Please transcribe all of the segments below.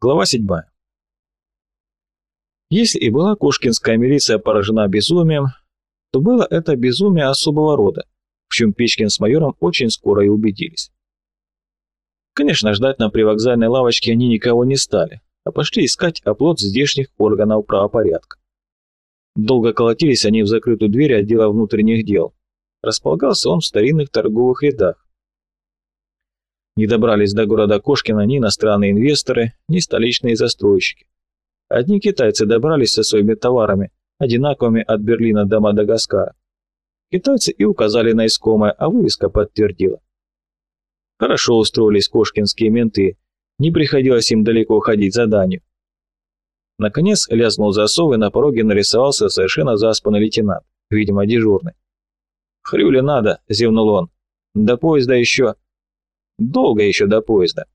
Глава 7. Если и была Кошкинская милиция поражена безумием, то было это безумие особого рода, в чем Печкин с майором очень скоро и убедились. Конечно, ждать на привокзальной лавочке они никого не стали, а пошли искать оплот здешних органов правопорядка. Долго колотились они в закрытую дверь отдела внутренних дел. Располагался он в старинных торговых рядах, не добрались до города Кошкина ни иностранные инвесторы, ни столичные застройщики. Одни китайцы добрались со своими товарами, одинаковыми от Берлина до Мадагаскара. Китайцы и указали на искомое, а вывеска подтвердила. Хорошо устроились кошкинские менты, не приходилось им далеко ходить за данью. Наконец лязгнул засов, и на пороге нарисовался совершенно заспанный лейтенант, видимо, дежурный. «Хрюли надо», — зевнул он. «До поезда еще...» Долго еще до поезда.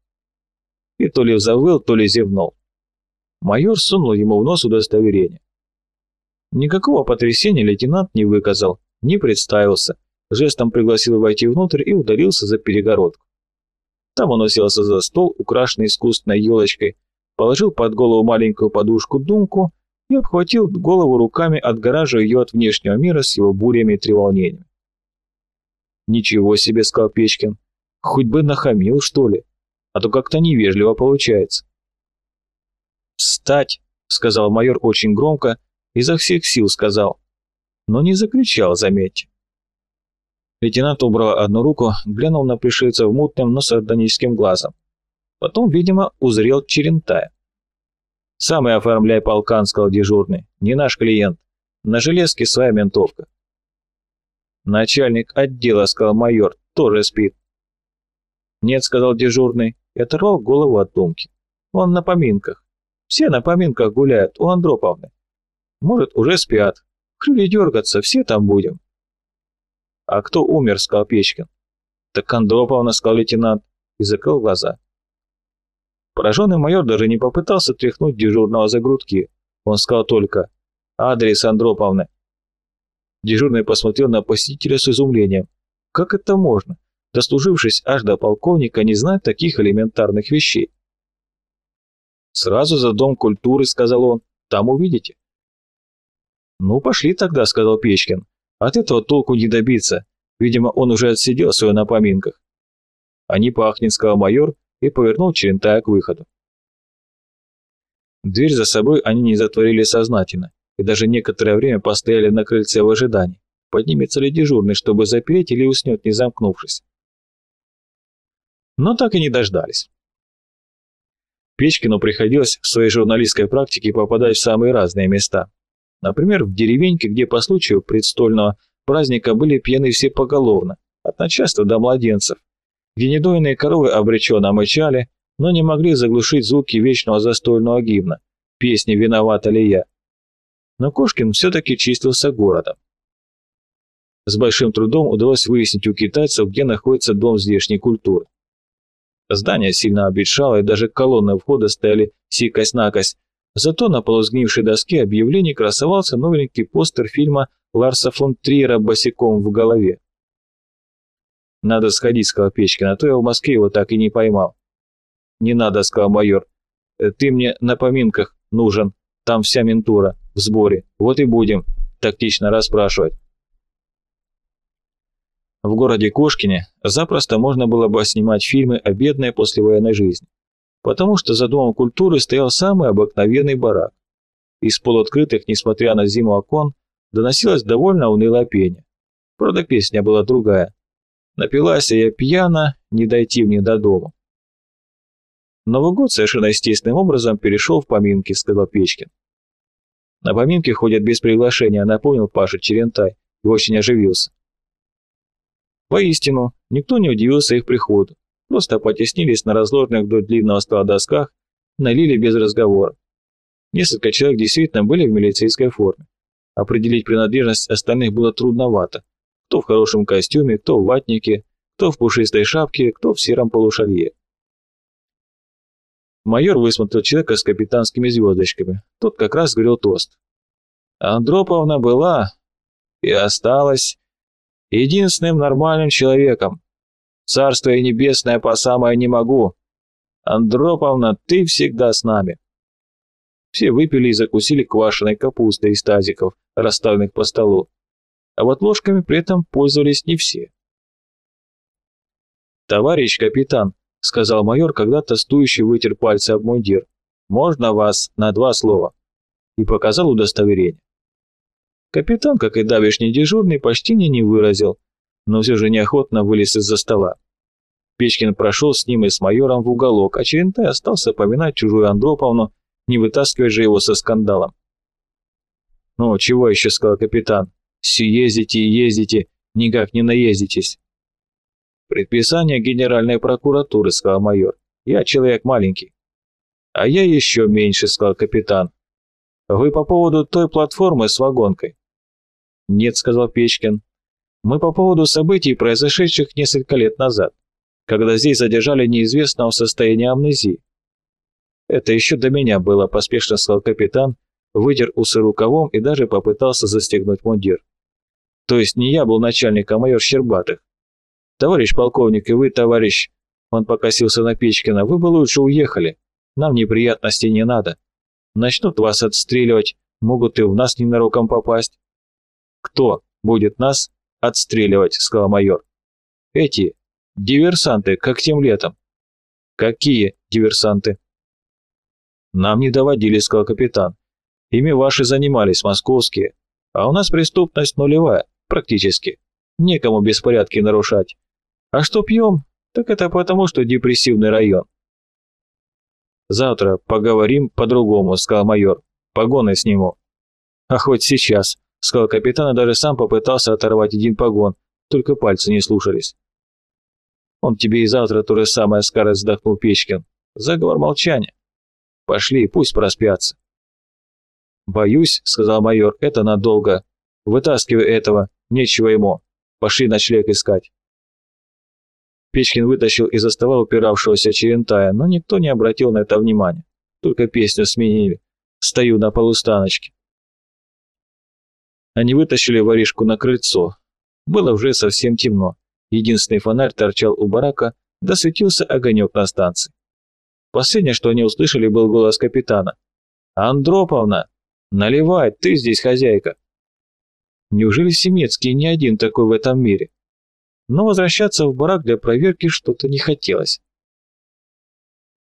И то ли завыл, то ли зевнул. Майор сунул ему в нос удостоверение. Никакого потрясения лейтенант не выказал, не представился, жестом пригласил войти внутрь и удалился за перегородку. Там он уселся за стол, украшенный искусственной елочкой, положил под голову маленькую подушку-думку и обхватил голову руками, отгораживая ее от внешнего мира с его бурями и треволнениями. «Ничего себе», — сказал Печкин, Хоть бы нахамил, что ли, а то как-то невежливо получается. «Встать!» — сказал майор очень громко, изо всех сил сказал. Но не закричал, заметьте. Лейтенант убрал одну руку, глянул на в мутным, но сардоническим глазом. Потом, видимо, узрел Черентая. «Сам и оформляй полкан», — сказал дежурный. «Не наш клиент. На железке своя ментовка». «Начальник отдела», — сказал майор, — «тоже спит. «Нет», — сказал дежурный и оторвал голову от думки. «Он на поминках. Все на поминках гуляют, у Андроповны. Может, уже спят. Крылья дергаться, все там будем». «А кто умер?» — сказал Печкин. «Так Андроповна», — сказал лейтенант и закрыл глаза. Пораженный майор даже не попытался тряхнуть дежурного за грудки. Он сказал только «Адрес Андроповны». Дежурный посмотрел на посетителя с изумлением. «Как это можно? Дослужившись аж до полковника, не знает таких элементарных вещей. «Сразу за Дом культуры», — сказал он, — «там увидите». «Ну, пошли тогда», — сказал Печкин. «От этого толку не добиться. Видимо, он уже отсидел свое на поминках». «А не пахнет», — сказал майор и повернул Черентая к выходу. Дверь за собой они не затворили сознательно, и даже некоторое время постояли на крыльце в ожидании, поднимется ли дежурный, чтобы запереть или уснет, не замкнувшись но так и не дождались. Печкину приходилось в своей журналистской практике попадать в самые разные места. Например, в деревеньке, где по случаю предстольного праздника были пьяны все поголовно, от начальства до младенцев, где недойные коровы обреченно мычали, но не могли заглушить звуки вечного застольного гимна, песни «Виновата ли я?». Но Кошкин все-таки чистился городом. С большим трудом удалось выяснить у китайцев, где находится дом здешней культуры. Здание сильно обветшало, и даже колонны входа стояли сикость-накость. Зато на полусгнившей доске объявлений красовался новенький постер фильма Ларса фон Триера «Босиком в голове». «Надо сходить», — сказал Печкин, — «а то я в Москве его так и не поймал». «Не надо», — сказал майор. «Э, «Ты мне на поминках нужен. Там вся ментура в сборе. Вот и будем тактично расспрашивать». В городе Кошкине запросто можно было бы снимать фильмы о бедной послевоенной жизни, потому что за Домом культуры стоял самый обыкновенный барак. Из полуоткрытых, несмотря на зиму окон, доносилось довольно унылое пение. Правда, песня была другая. «Напилась я пьяна, не дойти мне до дома». Новый год совершенно естественным образом перешел в поминки, сказал Печкин. На поминки ходят без приглашения, напомнил Паша Черентай и очень оживился. Воистину, никто не удивился их приходу, просто потеснились на разложенных вдоль длинного стола досках, налили без разговора. Несколько человек действительно были в милицейской форме. Определить принадлежность остальных было трудновато. Кто в хорошем костюме, кто в ватнике, кто в пушистой шапке, кто в сером полушалье. Майор высмотрел человека с капитанскими звездочками. Тот как раз говорил тост. Андроповна была и осталась единственным нормальным человеком. Царство и небесное по самое не могу. Андроповна, ты всегда с нами. Все выпили и закусили квашеной капустой из тазиков, расставленных по столу. А вот ложками при этом пользовались не все. «Товарищ капитан», — сказал майор, когда тостующий вытер пальцы об мундир, — «можно вас на два слова?» И показал удостоверение. Капитан, как и давишний дежурный, почти не выразил, но все же неохотно вылез из-за стола. Печкин прошел с ним и с майором в уголок, а Черентай остался поминать чужую Андроповну, не вытаскивая же его со скандалом. «Ну, чего еще?» — сказал капитан. «Все ездите и ездите, никак не наездитесь». «Предписание Генеральной прокуратуры», — сказал майор. «Я человек маленький». «А я еще меньше», — сказал капитан. «Вы по поводу той платформы с вагонкой?» «Нет», — сказал Печкин. «Мы по поводу событий, произошедших несколько лет назад, когда здесь задержали неизвестного в состоянии амнезии». «Это еще до меня было», — поспешно сказал капитан, вытер усы рукавом и даже попытался застегнуть мундир. «То есть не я был начальником, а майор Щербатых. Товарищ полковник и вы, товарищ...» Он покосился на Печкина. «Вы бы лучше уехали. Нам неприятностей не надо. Начнут вас отстреливать, могут и в нас ненароком попасть». «Кто будет нас отстреливать?» — сказал майор. «Эти диверсанты, как тем летом». «Какие диверсанты?» «Нам не доводили», — сказал капитан. «Ими ваши занимались, московские. А у нас преступность нулевая, практически. Некому беспорядки нарушать. А что пьем, так это потому, что депрессивный район». «Завтра поговорим по-другому», — сказал майор. «Погоны сниму». «А хоть сейчас», — сказал капитан и даже сам попытался оторвать один погон, только пальцы не слушались. «Он тебе и завтра то же самое скажет», — вздохнул Печкин. «Заговор молчания. Пошли, пусть проспятся». «Боюсь», — сказал майор, — «это надолго. Вытаскивай этого, нечего ему. Пошли ночлег искать». Печкин вытащил из-за стола упиравшегося Черентая, но никто не обратил на это внимания. Только песню сменили. «Стою на полустаночке». Они вытащили воришку на крыльцо. Было уже совсем темно. Единственный фонарь торчал у барака, да светился огонек на станции. Последнее, что они услышали, был голос капитана. «Андроповна! Наливай, ты здесь хозяйка!» Неужели Семецкий не один такой в этом мире? Но возвращаться в барак для проверки что-то не хотелось.